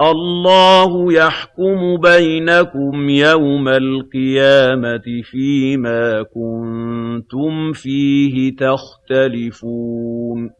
اللَّهُ يَحْكُمُ بَيْنَكُمْ يَوْمَ الْقِيَامَةِ فِيمَا كُنتُمْ فِيهِ تَخْتَلِفُونَ.